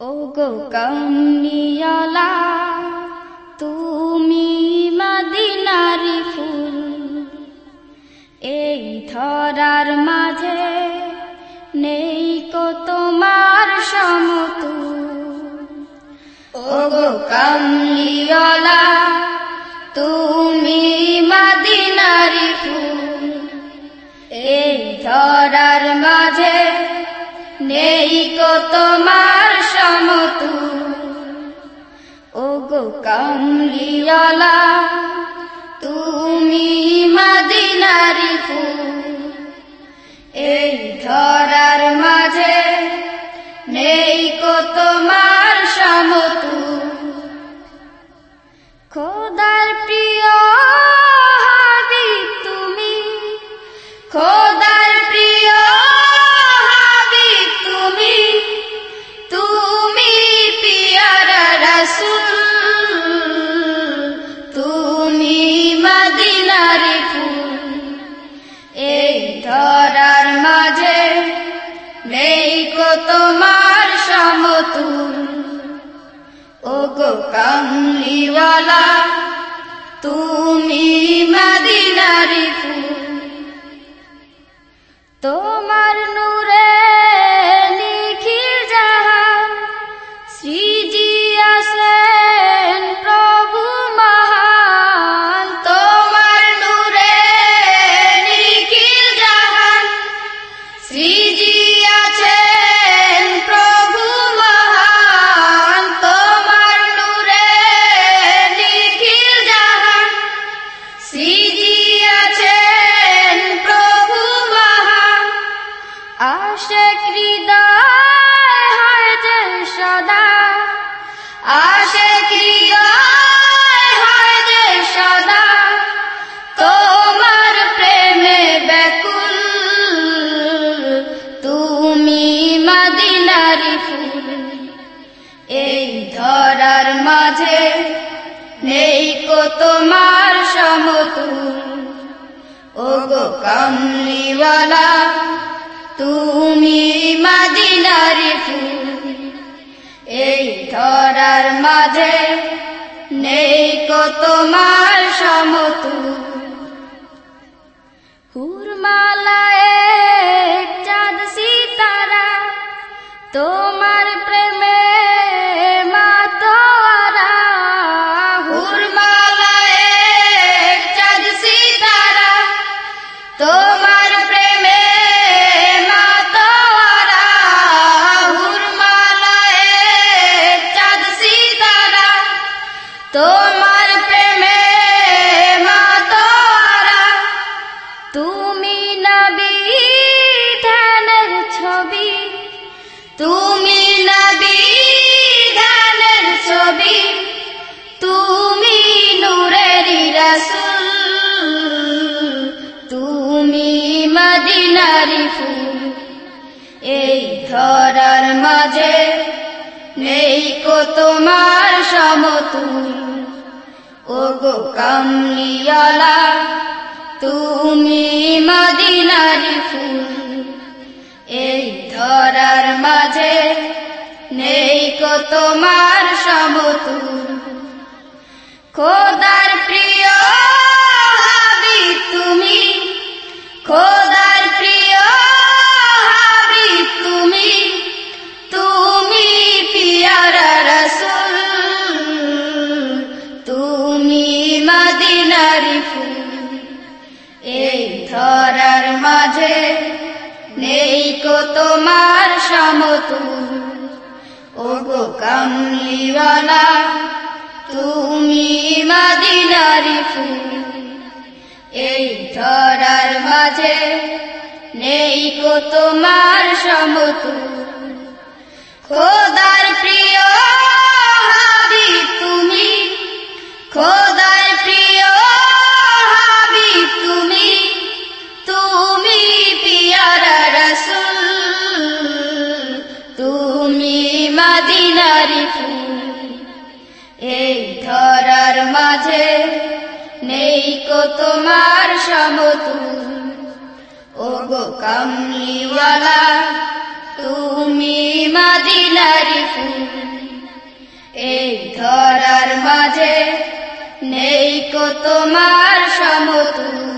ও গো কমনিয়ালা তুমি মদিনারি ফুল। এই ধরার মাঝে নেই কো তোমার সমতুল। ও গো কমলিওয়ালা তুমি মদিনারি ফুল। এই ধরার মাঝে নেই কো তোমার সমতু ও গো কামলিওয়ালা, তুমি মাদিনারি এই ধরার মাঝে নেই কো তোমার গো কামলিওয়ালা তুমি মদিনারি ফুল। তোমার সদা। তোমার প্রেমে ব্যাকুল। তুমি মদিনারি ফুল। এই ধরার মাঝে নেই কো তোমার সমতুল। ও গো কমলিওয়ালা তুমি মাদিনারি ফুল, এই ধরার মাঝে নেই কো তোমার সমতু হুরমালায় চাঁদ সিতারা, তোমার প্রেমে তুমি মদিনারি ফুল। এই ধরার মাঝে নেই কো তোমার সমতুল। ও গো কমলিয়ালা তুমি মদিনারি ফুল। এই ধরার মাঝে নেই কো তোমার সমতুল। খোদার প্রিয় হাবিব তুমি, খোদার প্রিয় হাবিব তুমি তুমি পিয়ারা রসুল, তুমি মদিনারি ফুল। এই ধরার মাঝে নেই কো তোমার সমতুল। ও গো কমলিওয়ালা তুমি মদিনারি ফুল। এই ধরার মাঝে নেই কো তোমার সমতুল। খোদার প্রিয় হাবিব তুমি, খোদার প্রিয় হাবিব তুমি তুমি পিয়ারা রসুল, তুমি মদিনারি ফুল। এই ধরার মাঝে নেই কো তোমার সমতুল। ও গো কামলিওয়ালা, তুমি মাদিনারি ফুল। এই ধরার মাঝে নেই কো তোমার সমতুল।